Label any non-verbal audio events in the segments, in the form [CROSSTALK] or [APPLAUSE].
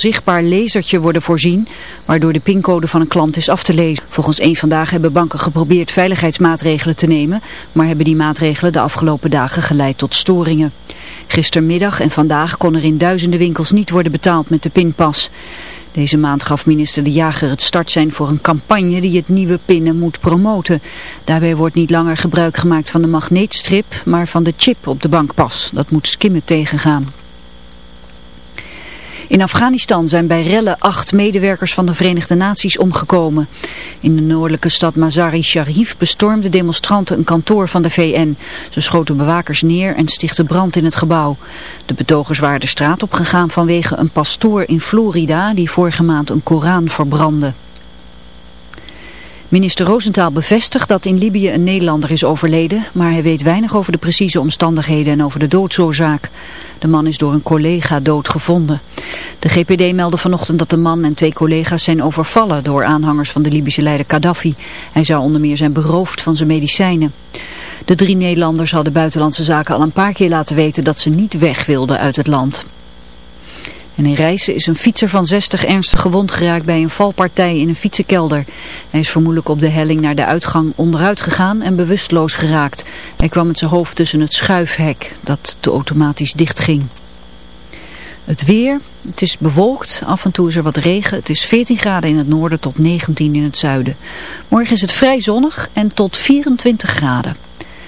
zichtbaar lasertje worden voorzien, waardoor de pincode van een klant is af te lezen. Volgens één vandaag hebben banken geprobeerd veiligheidsmaatregelen te nemen, maar hebben die maatregelen de afgelopen dagen geleid tot storingen. Gistermiddag en vandaag kon er in duizenden winkels niet worden betaald met de pinpas. Deze maand gaf minister De Jager het start zijn voor een campagne die het nieuwe pinnen moet promoten. Daarbij wordt niet langer gebruik gemaakt van de magneetstrip, maar van de chip op de bankpas. Dat moet skimmen tegengaan. In Afghanistan zijn bij rellen acht medewerkers van de Verenigde Naties omgekomen. In de noordelijke stad Mazar-i-Sharif bestormden demonstranten een kantoor van de VN. Ze schoten bewakers neer en stichtten brand in het gebouw. De betogers waren de straat opgegaan vanwege een pastoor in Florida die vorige maand een Koran verbrandde. Minister Roosentaal bevestigt dat in Libië een Nederlander is overleden, maar hij weet weinig over de precieze omstandigheden en over de doodsoorzaak. De man is door een collega doodgevonden. De GPD meldde vanochtend dat de man en twee collega's zijn overvallen door aanhangers van de Libische leider Gaddafi. Hij zou onder meer zijn beroofd van zijn medicijnen. De drie Nederlanders hadden buitenlandse zaken al een paar keer laten weten dat ze niet weg wilden uit het land. In Rijssen is een fietser van 60 ernstig gewond geraakt bij een valpartij in een fietsenkelder. Hij is vermoedelijk op de helling naar de uitgang onderuit gegaan en bewusteloos geraakt. Hij kwam met zijn hoofd tussen het schuifhek dat te automatisch dichtging. Het weer, het is bewolkt, af en toe is er wat regen. Het is 14 graden in het noorden tot 19 in het zuiden. Morgen is het vrij zonnig en tot 24 graden.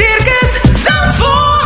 Circus Zandvoort.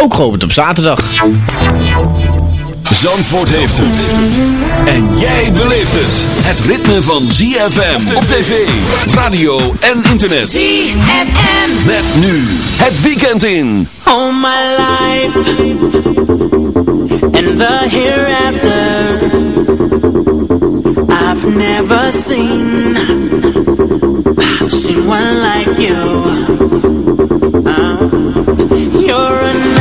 ook geopend op zaterdag. Zandvoort heeft het. En jij beleeft het. Het ritme van ZFM op tv, radio en internet. ZFM. Met nu het weekend in. All my life and the hereafter I've never seen seen one like you Uh, You're a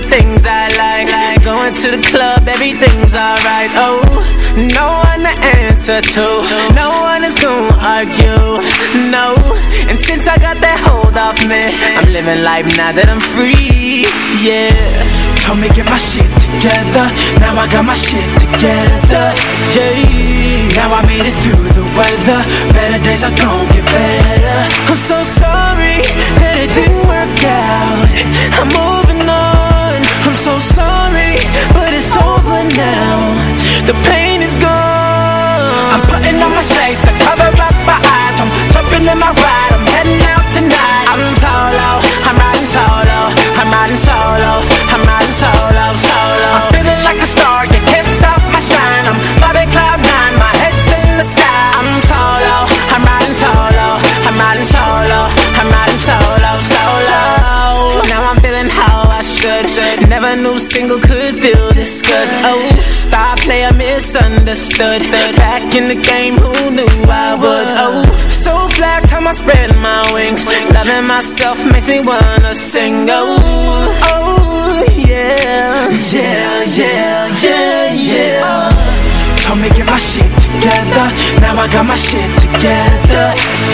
the things I like, like Going to the club, everything's alright. Oh, no one to answer to No one is gonna argue, no. And since I got that hold off me I'm living life now that I'm free, yeah. Told me get my shit together Now I got my shit together, yeah. Now I made it through the weather Better days are gonna get better. I'm so sorry that it didn't work out. I'm over down. The pain is gone. I'm putting on my shades to cover up my eyes. I'm jumping in my ride, I'm heading out tonight. I'm solo, I'm riding solo, I'm riding solo. single could feel this good. Oh, star player misunderstood. Back in the game, who knew I would? Oh, so fly, time I spread my wings. Loving myself makes me wanna sing. Oh, oh, yeah, yeah, yeah, yeah, yeah. Told me get my shit together. Now I got my shit together.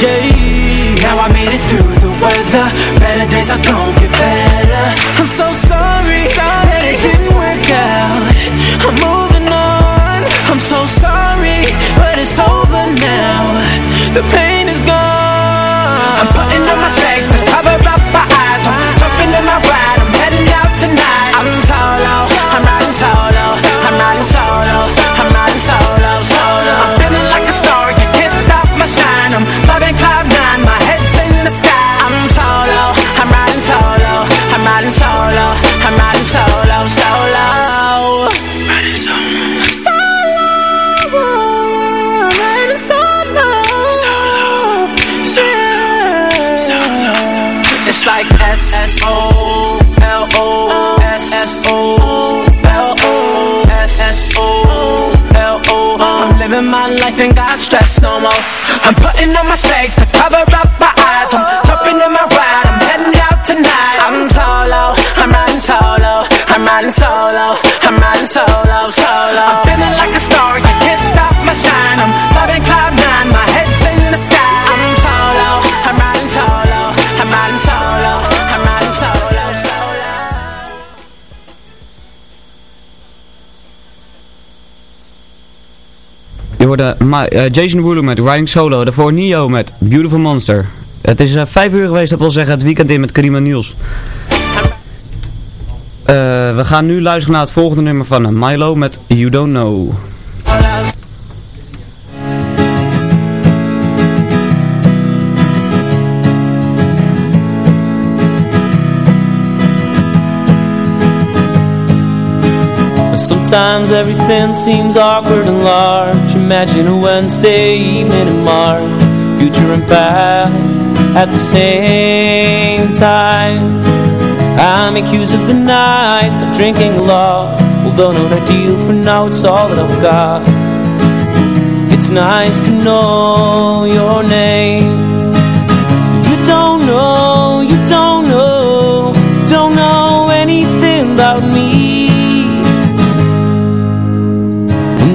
Yeah. Now I made it through the weather. Better days are gonna get better. I'm so sorry. sorry. I'm putting on my shades to cover eh, Jason Derulo met Riding Solo. Daarvoor Nio met Beautiful Monster. Het is eh, vijf uur geweest, dat wil zeggen het weekend in met Karima Niels. Eh, we gaan nu luisteren naar het volgende nummer van eh, Milo met You Don't Know. Sometimes everything seems awkward and large. Imagine a Wednesday evening in March. Future and past at the same time. I'm accused of the night Stop drinking a lot. Although not ideal for now It's all that I've got. It's nice to know your name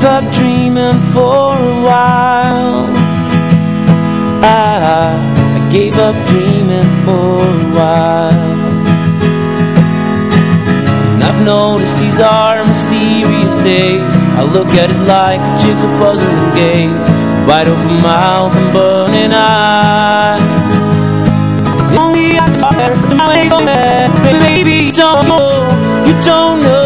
gave up dreaming for a while. I, I gave up dreaming for a while. And I've noticed these are mysterious days. I look at it like a jigsaw puzzle and gaze Wide open mouth and burning eyes. Only on Baby, you don't know, you don't know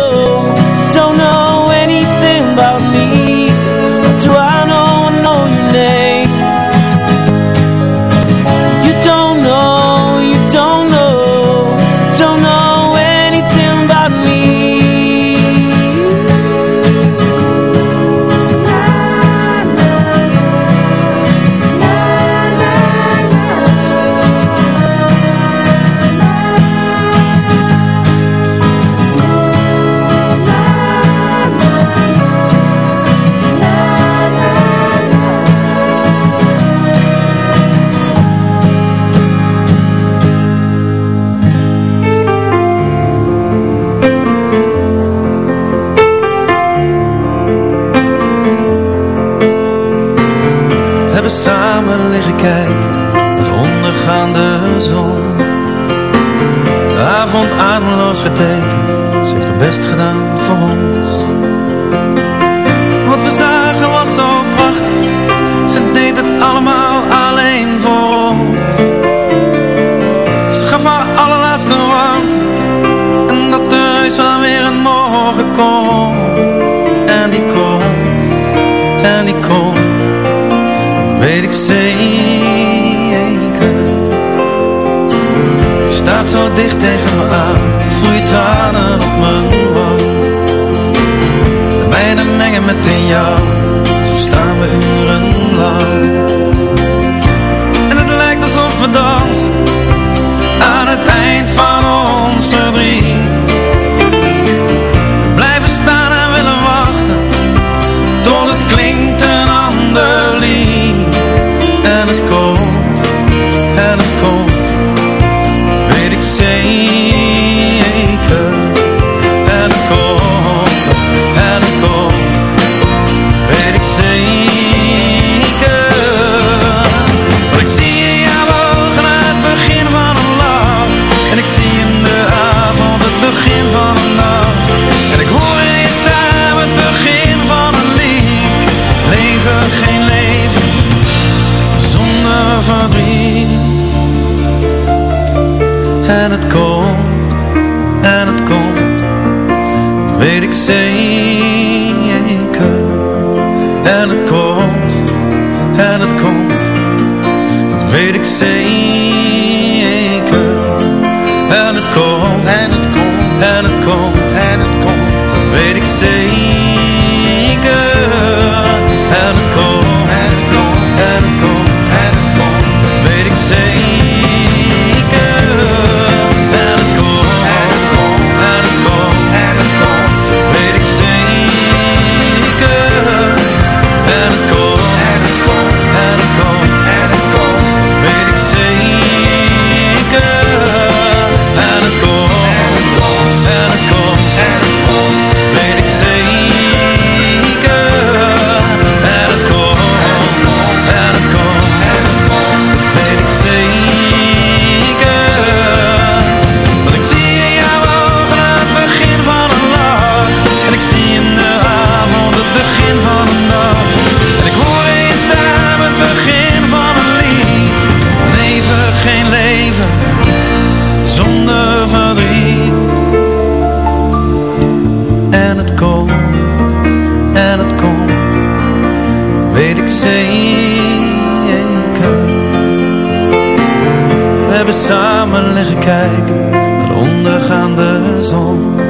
samen liggen kijken naar de ondergaande zon.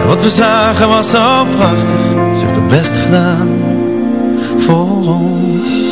En wat we zagen was zo prachtig, ze heeft het best gedaan voor ons.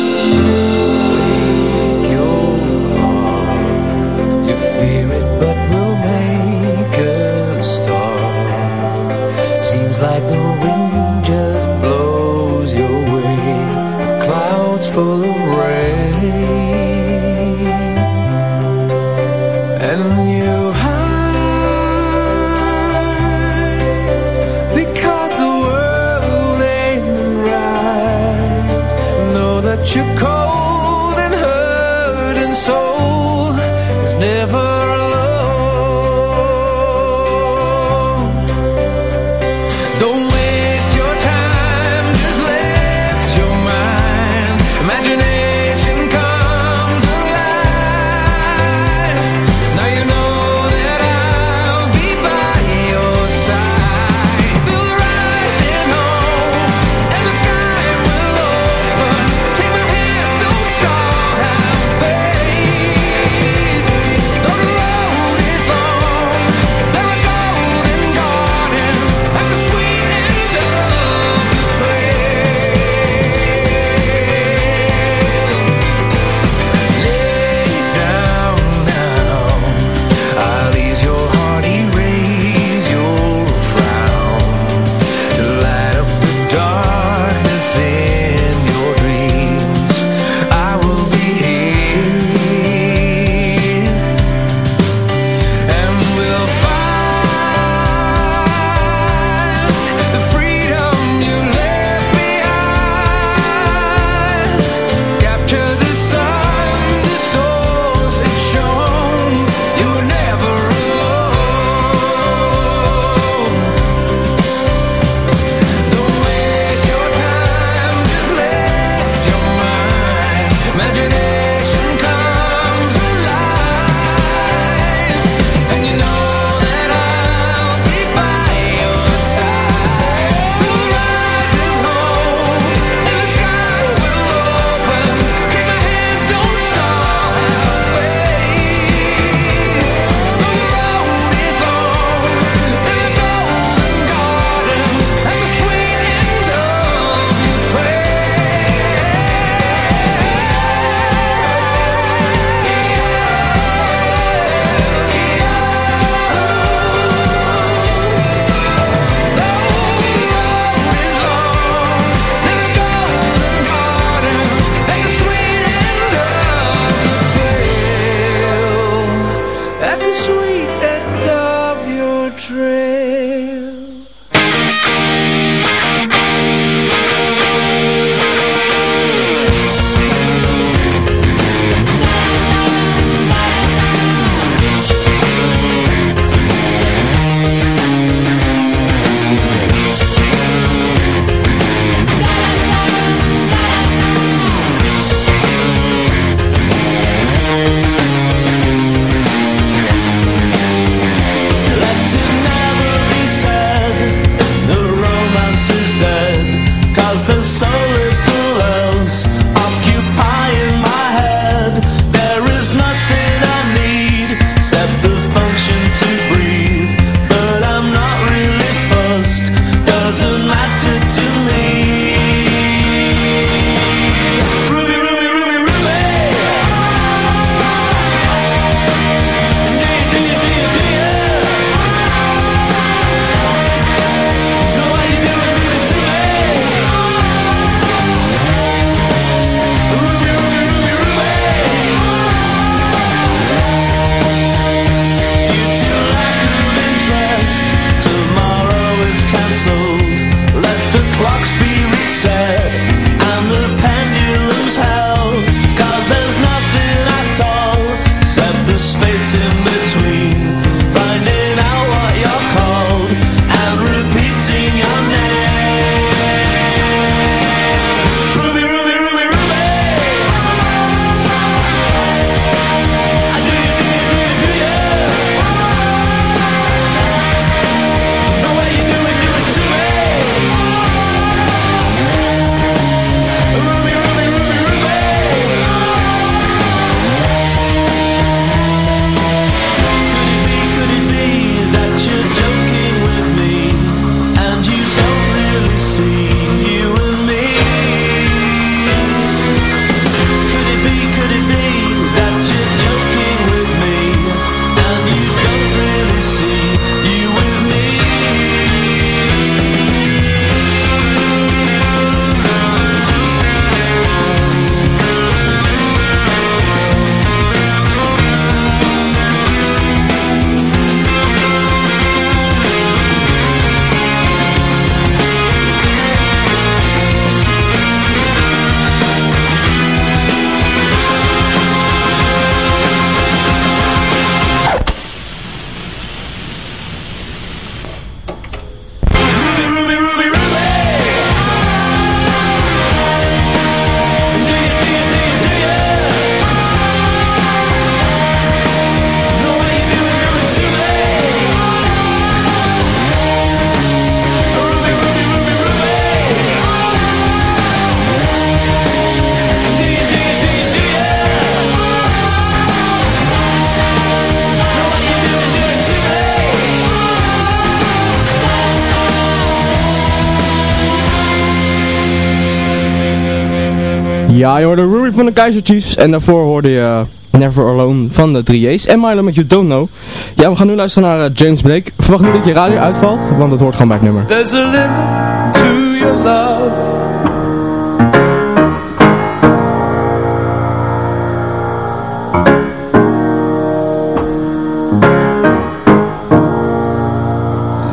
Van de Kaiser Chiefs en daarvoor hoorde je Never Alone van de 3A's en Milo met You Don't Know. Ja, we gaan nu luisteren naar uh, James Blake. Verwacht niet dat je radio uitvalt, want het hoort gewoon bij het nummer. There's a limit to your love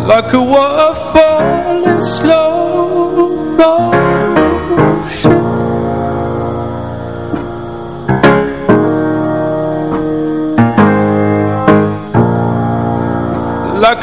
Like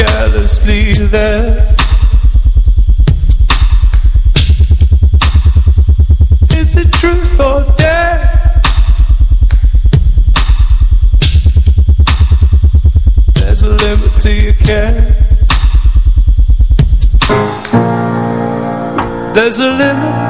carelessly there. Is it truth or dare? There's a limit to your care. There's a limit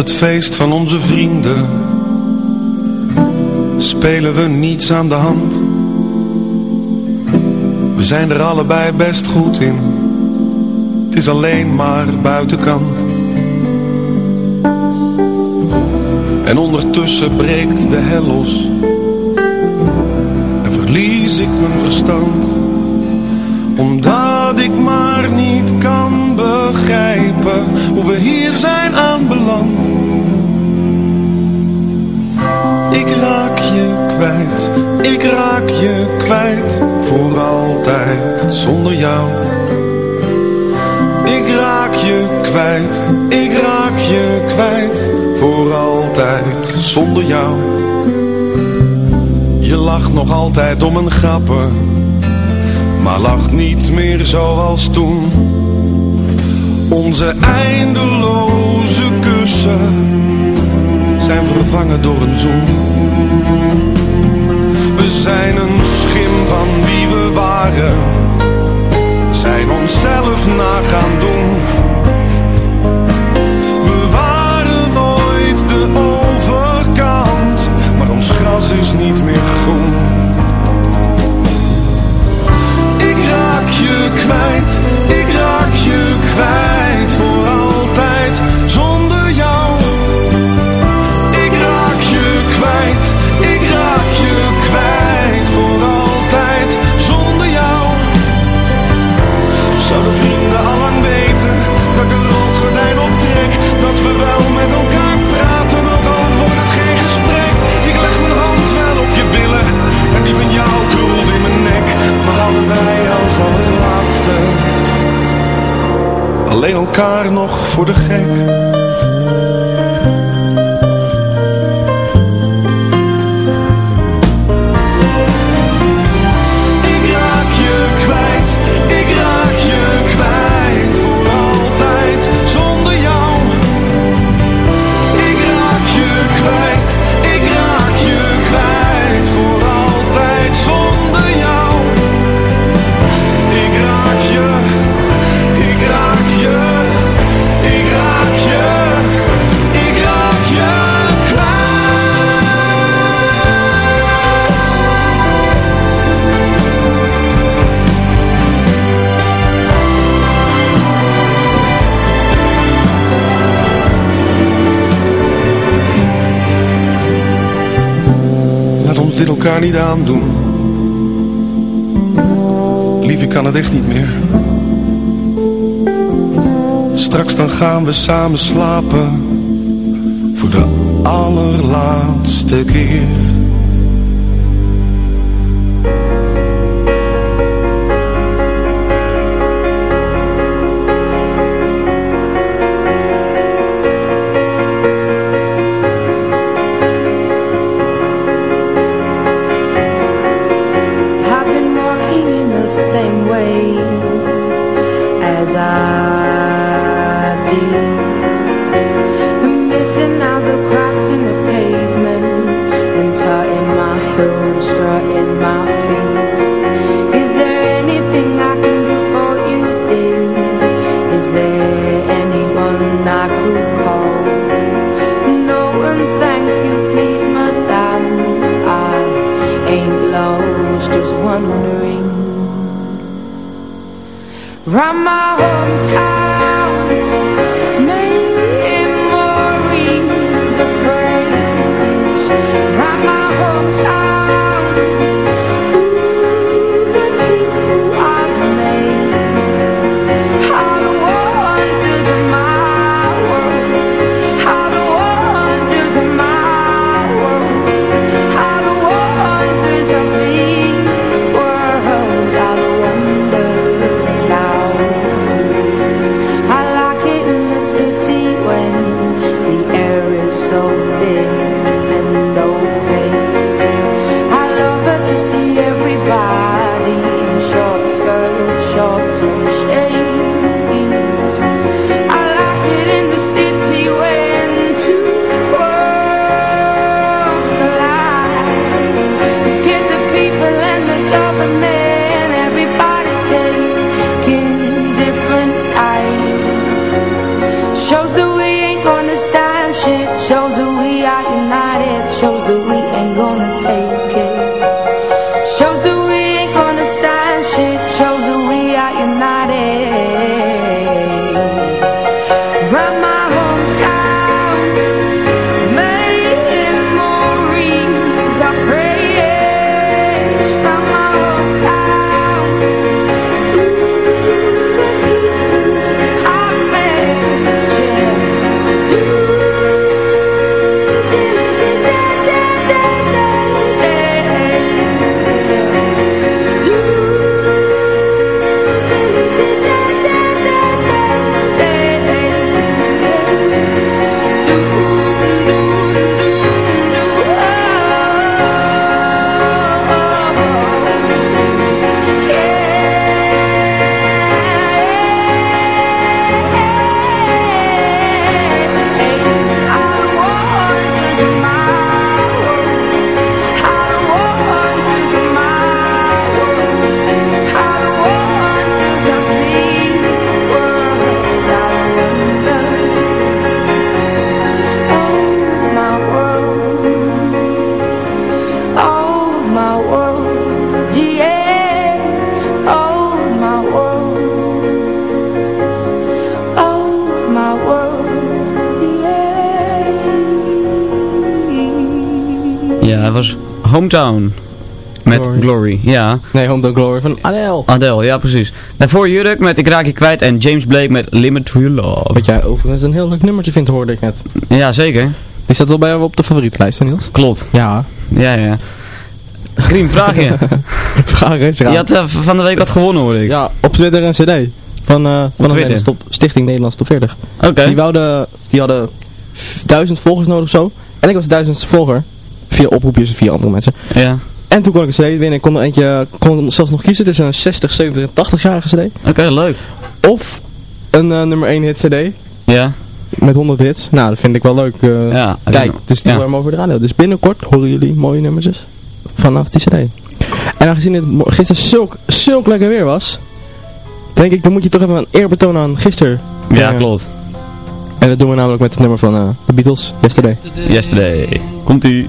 het feest van onze vrienden spelen we niets aan de hand. We zijn er allebei best goed in, het is alleen maar buitenkant. En ondertussen breekt de hel los en verlies ik mijn verstand. We zijn aanbeland. Ik raak je kwijt, ik raak je kwijt, voor altijd zonder jou. Ik raak je kwijt, ik raak je kwijt, voor altijd zonder jou. Je lacht nog altijd om een grappen, maar lacht niet meer zoals toen. Onze eindeloze kussen zijn vervangen door een zoen. We zijn een schim van wie we waren, zijn onszelf na gaan doen. We waren nooit de overkant, maar ons gras is niet meer groen. Ik raak je kwijt, ik raak je kwijt. Alleen elkaar nog voor de gek. Dit elkaar niet aandoen. Lief, ik kan het echt niet meer. Straks dan gaan we samen slapen. Voor de allerlaatste keer. chose the Hometown. Met Glory. Glory. ja. Nee, Hometown Glory van Adele. Adele, ja precies. Daarvoor Jurk met Ik raak je kwijt en James Blake met Limit to Your Love. Wat jij overigens een heel leuk nummertje vindt, hoorde ik net. Ja, zeker. Die staat wel bij jou op de favorietlijst, Niels? Klopt. Ja. Ja, ja. Griem, vraag je. [LAUGHS] Vraag eens Je had eh, van de week wat gewonnen hoor ik. Ja, op Twitter een cd. Van, eh van de Twitter? Nederlands top, Stichting Nederlands Top 40. Oké. Die, wouden, die hadden duizend volgers nodig of zo. En ik was duizend volger. Via oproepjes via andere mensen. Ja. En toen kon ik een cd winnen. Ik kon er eentje, kon zelfs nog kiezen tussen een 60, 70 en 80-jarige cd. Oké, leuk. Of een eh, nummer 1 hit cd. Ja. Met 100 hits. Nou, dat vind ik wel leuk. eh, Ja. Kijk, het is ja. ja. over de radio. Dus binnenkort horen jullie mooie nummers dus vanaf die cd. En aangezien het gisteren zulk, zulk lekker weer was, denk ik, dan moet je toch even een eer aan gisteren. Ja, klopt. En dat doen we namelijk met het nummer van eh de Beatles, Yesterday. Yesterday. Komt ie.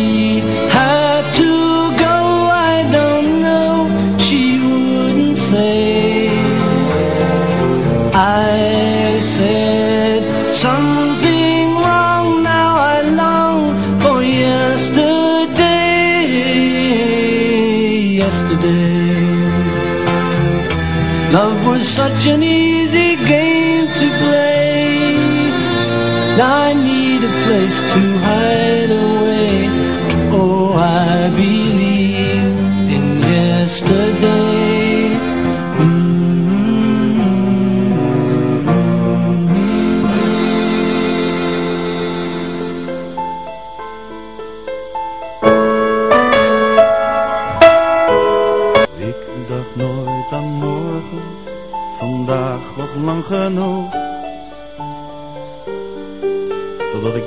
was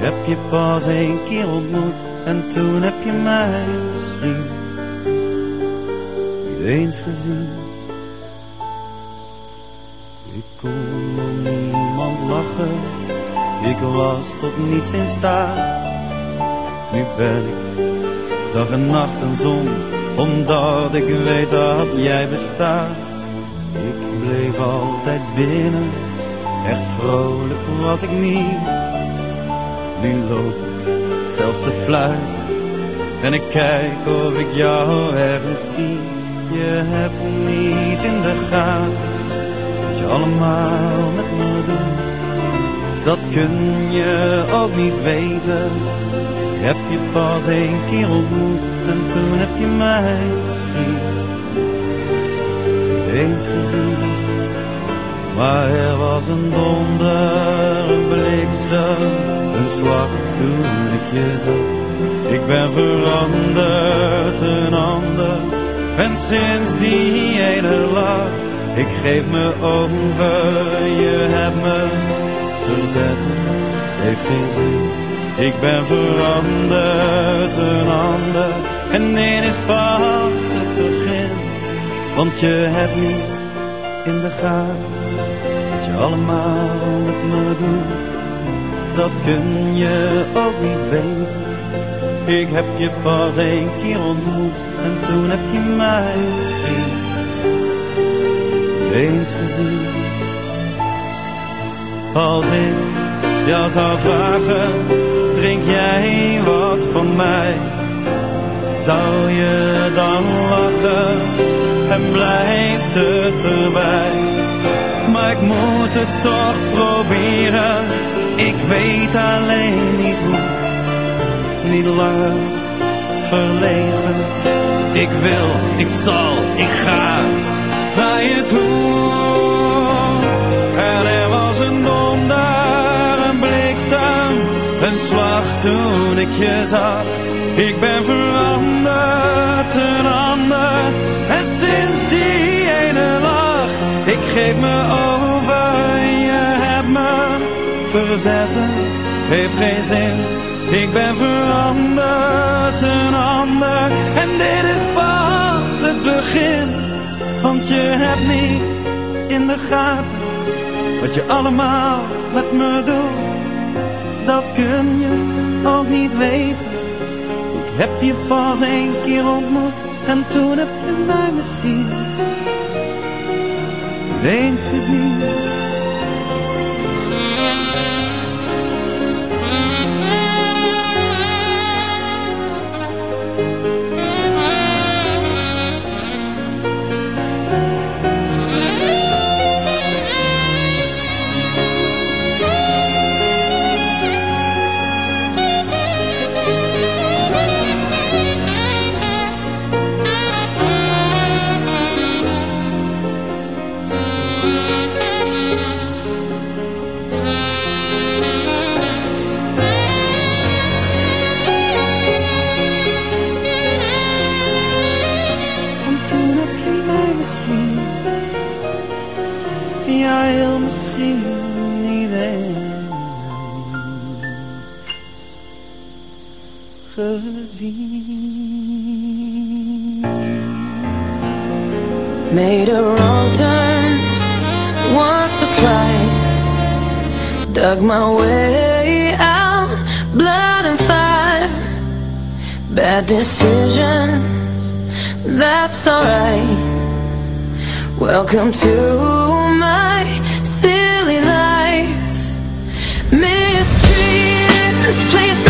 Heb je pas één keer ontmoet en toen heb je mij misschien niet eens gezien. Ik kon om niemand lachen, ik was tot niets in staat. Nu ben ik dag en nacht een zon, omdat ik weet dat jij bestaat. Ik bleef altijd binnen, echt vrolijk was ik niet. Nu loop ik zelfs te fluiten, en ik kijk of ik jou ergens zie. Je hebt niet in de gaten, wat je allemaal met me doet. Dat kun je ook niet weten. Ik heb je pas één keer ontmoet en toen heb je mij misschien niet eens gezien. Maar er was een donder, een bliksem, een slag toen ik je zag. Ik ben veranderd, een ander, en sinds die ene lach, ik geef me over, je hebt me verzet, heeft geen zin. Ik ben veranderd, een ander, en dit is pas het begin. Want je hebt niet in de gaten, allemaal met me doet. Dat kun je ook niet weten. Ik heb je pas één keer ontmoet, en toen heb je mij misschien eens gezien. Als ik jou zou vragen, drink jij wat van mij? Zou je dan lachen en blijft het erbij? Ik moet het toch proberen, ik weet alleen niet hoe. Niet langer verlegen, ik wil, ik zal, ik ga naar je toe. En er was een donder, een bliksem, een slag toen ik je zag. Ik ben veranderd, geef me over. Je hebt me verzetten, heeft geen zin. Ik ben veranderd, een ander. En dit is pas het begin. Want je hebt niet in de gaten wat je allemaal met me doet. Dat kun je ook niet weten. Ik heb je pas één keer ontmoet en toen heb je mij misschien eens gezien. Dug my way out, blood and fire. Bad decisions, that's alright. Welcome to my silly life. Mistreated, this place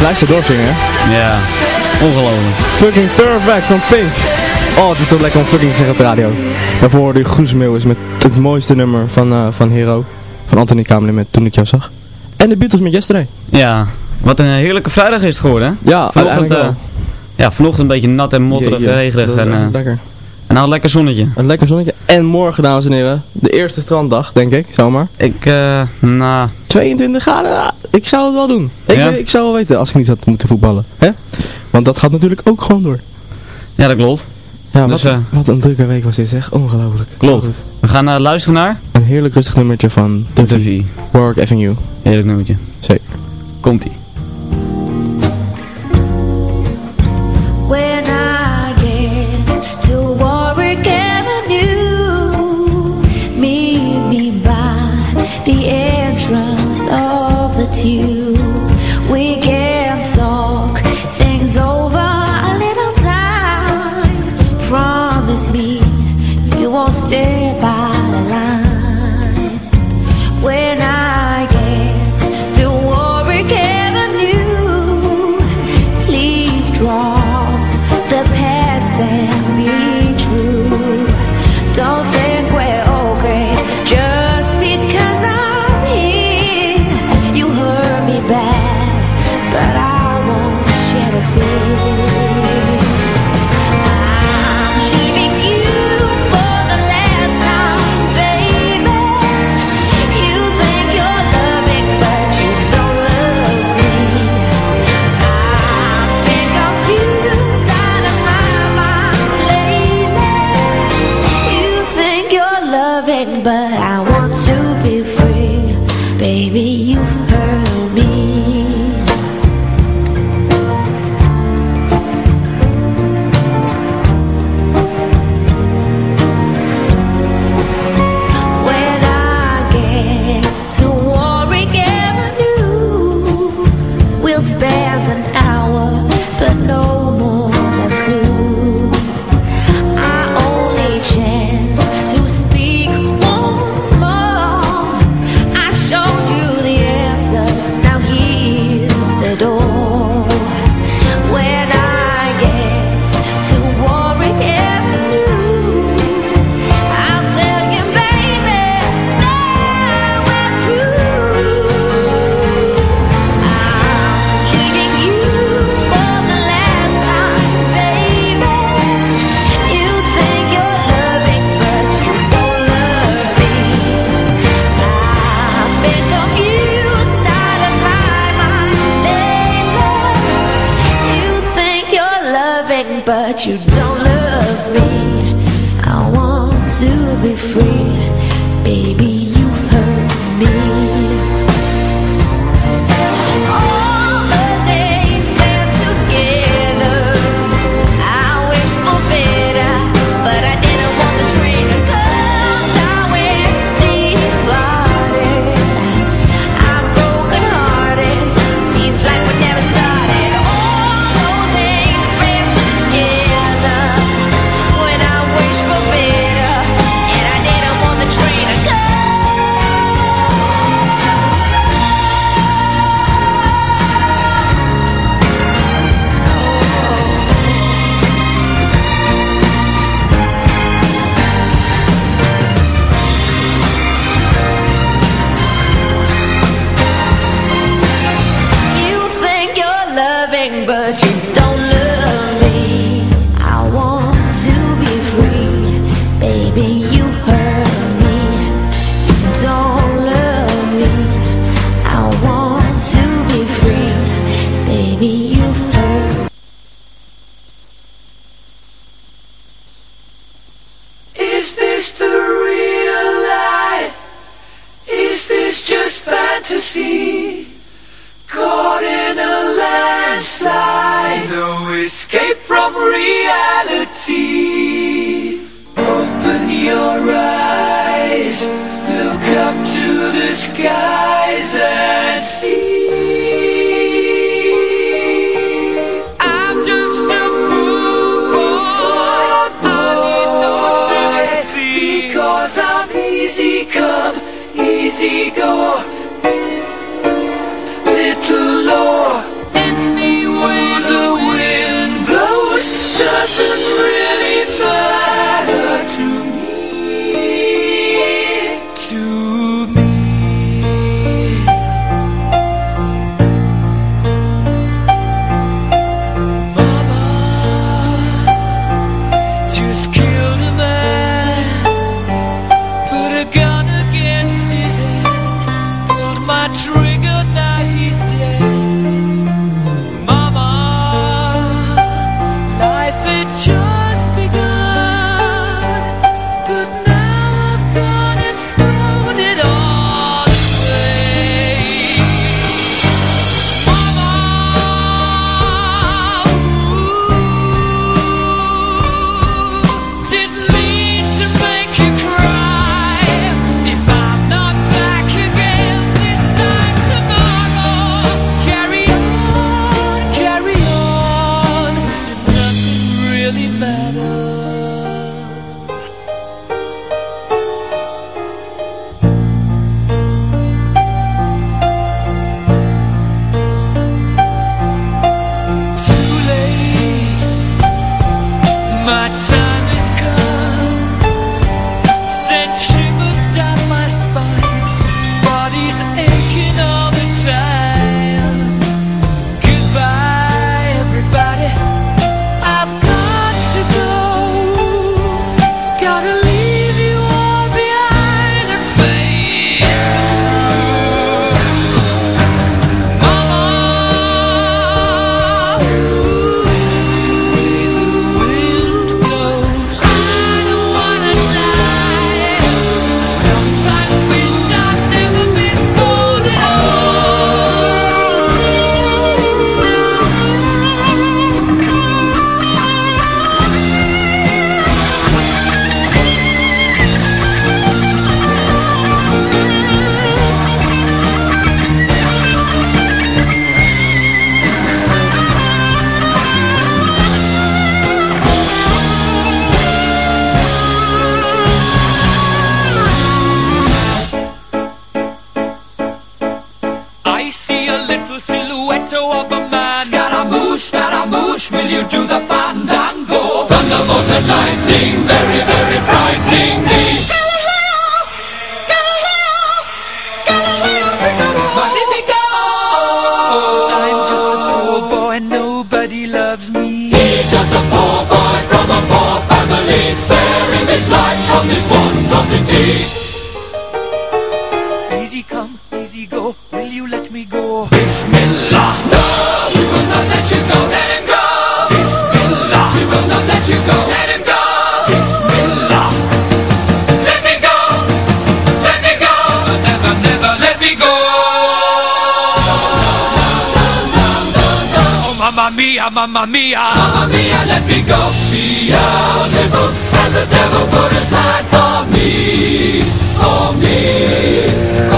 Blijf ze doorzingen, hè? Ja, ongelooflijk. Fucking Perfect van Pink. Oh, het is toch lekker om fucking te zeggen op de radio. Daarvoor hoorde je Guus Meeuwis met het mooiste nummer van, eh, van Hero. Van Anthony Kamerlin met Toen ik jou zag. En de Beatles met Yesterday. Ja, wat een heerlijke vrijdag is het geworden, hè? Ja, Vanochtend, eh, ja, vanochtend een beetje nat en modderig, Ja, ja, regerig. is En, eh, lekker. En nou een lekker zonnetje. Een lekker zonnetje. En morgen, dames en heren, de eerste stranddag, denk ik, zomaar. Ik, eh, nou, 22 graden, ik zou het wel doen. Ik, Ja? ik zou wel weten als ik niet had moeten voetballen. Hè? Want dat gaat natuurlijk ook gewoon door. ja dat klopt. Ja, Dus, wat, eh, wat een drukke week was dit zeg. Ongelooflijk. Klopt. Goed. We gaan eh, luisteren naar Een heerlijk rustig nummertje van The de V. V. Work Avenue. Heerlijk nummertje. Zeker. Komt-ie. Just fantasy? Caught in a landslide, no escape from reality. Open your eyes, look up to the skies and see. I'm just a cruel boy. Because I'm easy come, easy go. Mia, mamma mia. Mamma mia, let me go. Beelzebub has the devil put aside for me. For me.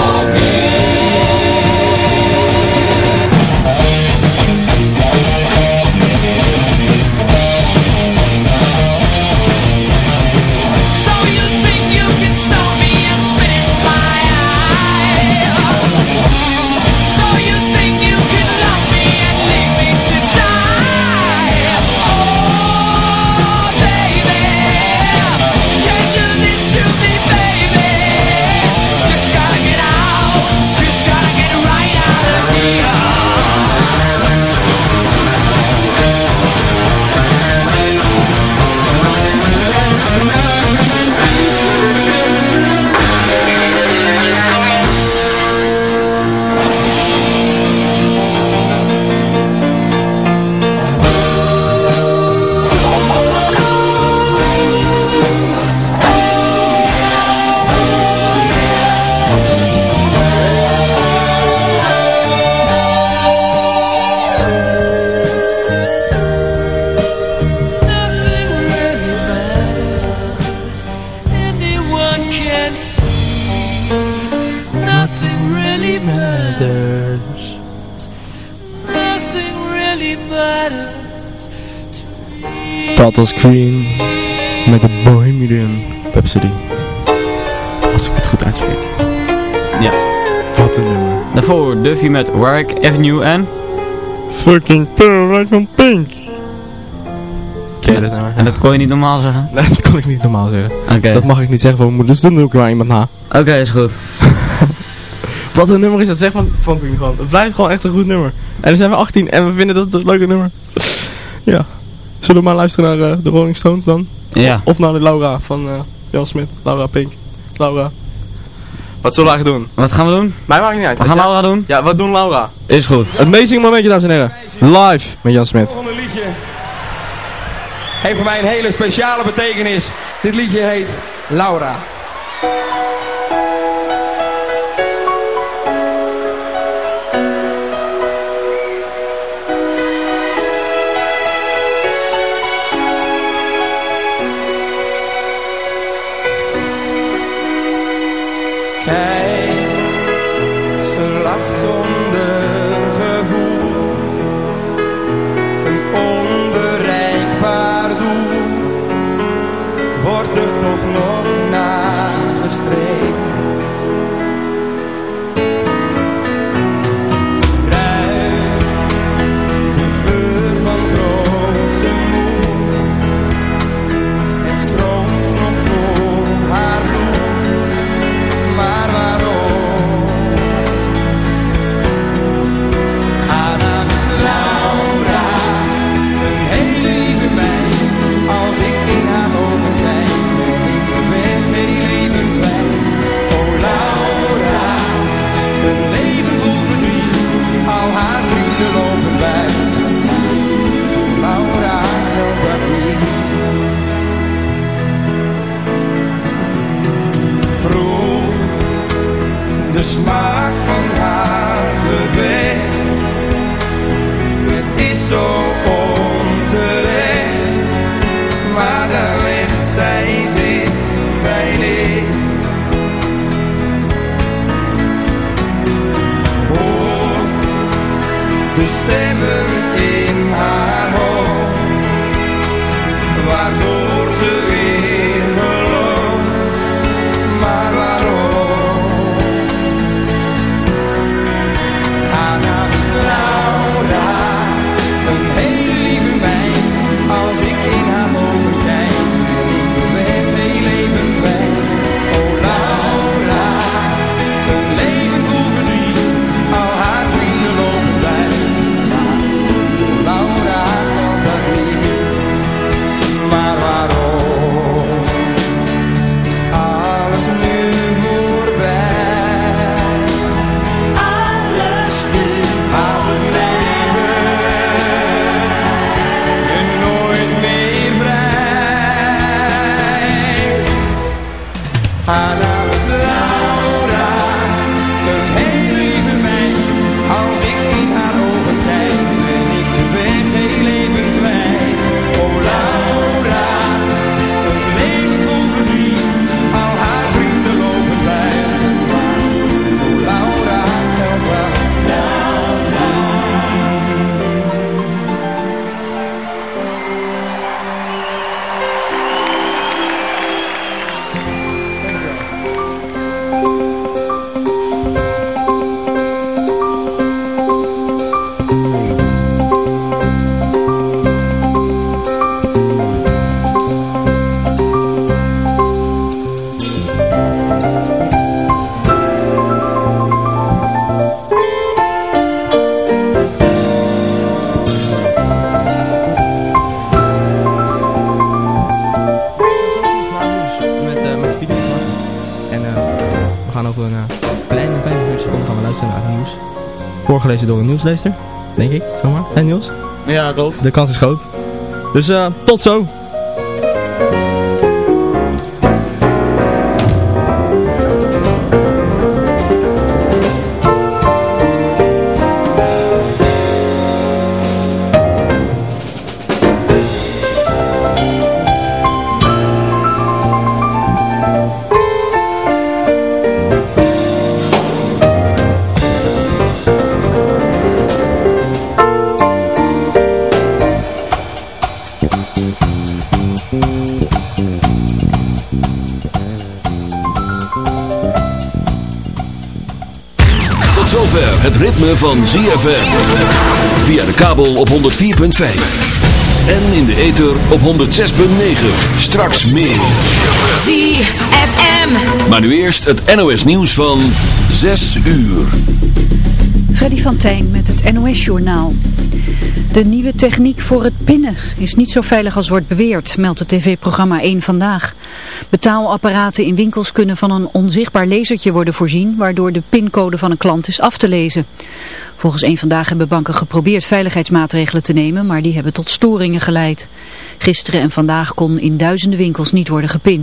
Dat was Green met de Bohemian Rhapsody. Als ik het goed uitspreek. Ja. Wat een nummer. Daarvoor Duffy met Warwick Avenue en... Fucking Paranoid van Pink. Ken je dat nummer? En dat kon je niet normaal zeggen? Nee, dat kon ik niet normaal zeggen. Oké. Dat mag ik niet zeggen van mijn moeder, dus dan doe ik er maar iemand na. Oké, is goed. [LAUGHS] Wat een nummer is dat, zeg van, Pink gewoon. Het blijft gewoon echt een goed nummer. En dan zijn we 18 en we vinden dat een leuke nummer. ja. Zullen we maar luisteren naar eh, de Rolling Stones dan? Ja. Of naar de Laura van eh, Jan Smit. Laura Pink. Laura. Wat zullen we eigenlijk doen? Wat gaan we doen? Mij maakt niet uit. We gaan Laura doen? Ja, wat doen Laura? Is goed. Het amazing momentje, dames en heren. Live met Jan Smit. volgende liedje heeft voor mij een hele speciale betekenis. Dit liedje heet Laura. Kijk, de smaak van haar gebed. Het is zo onterecht, maar daar legt zij zich bij neer. Hoor de stemmen Voorgelezen door een nieuwslezer, denk ik, zomaar. Hé Niels? Ja, klopt. De kans is groot. Dus eh, tot zo! Het ritme van ZFM. Via de kabel op 104.5. En in de ether op 106.9. Straks meer. ZFM. Maar nu eerst het NOS nieuws van 6 uur. Freddy van Tijn met het NOS-journaal. De nieuwe techniek voor het pinnen is niet zo veilig als wordt beweerd, meldt het tv-programma 1 Vandaag. Betaalapparaten in winkels kunnen van een onzichtbaar lasertje worden voorzien, waardoor de pincode van een klant is af te lezen. Volgens 1 Vandaag hebben banken geprobeerd veiligheidsmaatregelen te nemen, maar die hebben tot storingen geleid. Gisteren en vandaag kon in duizenden winkels niet worden gepind.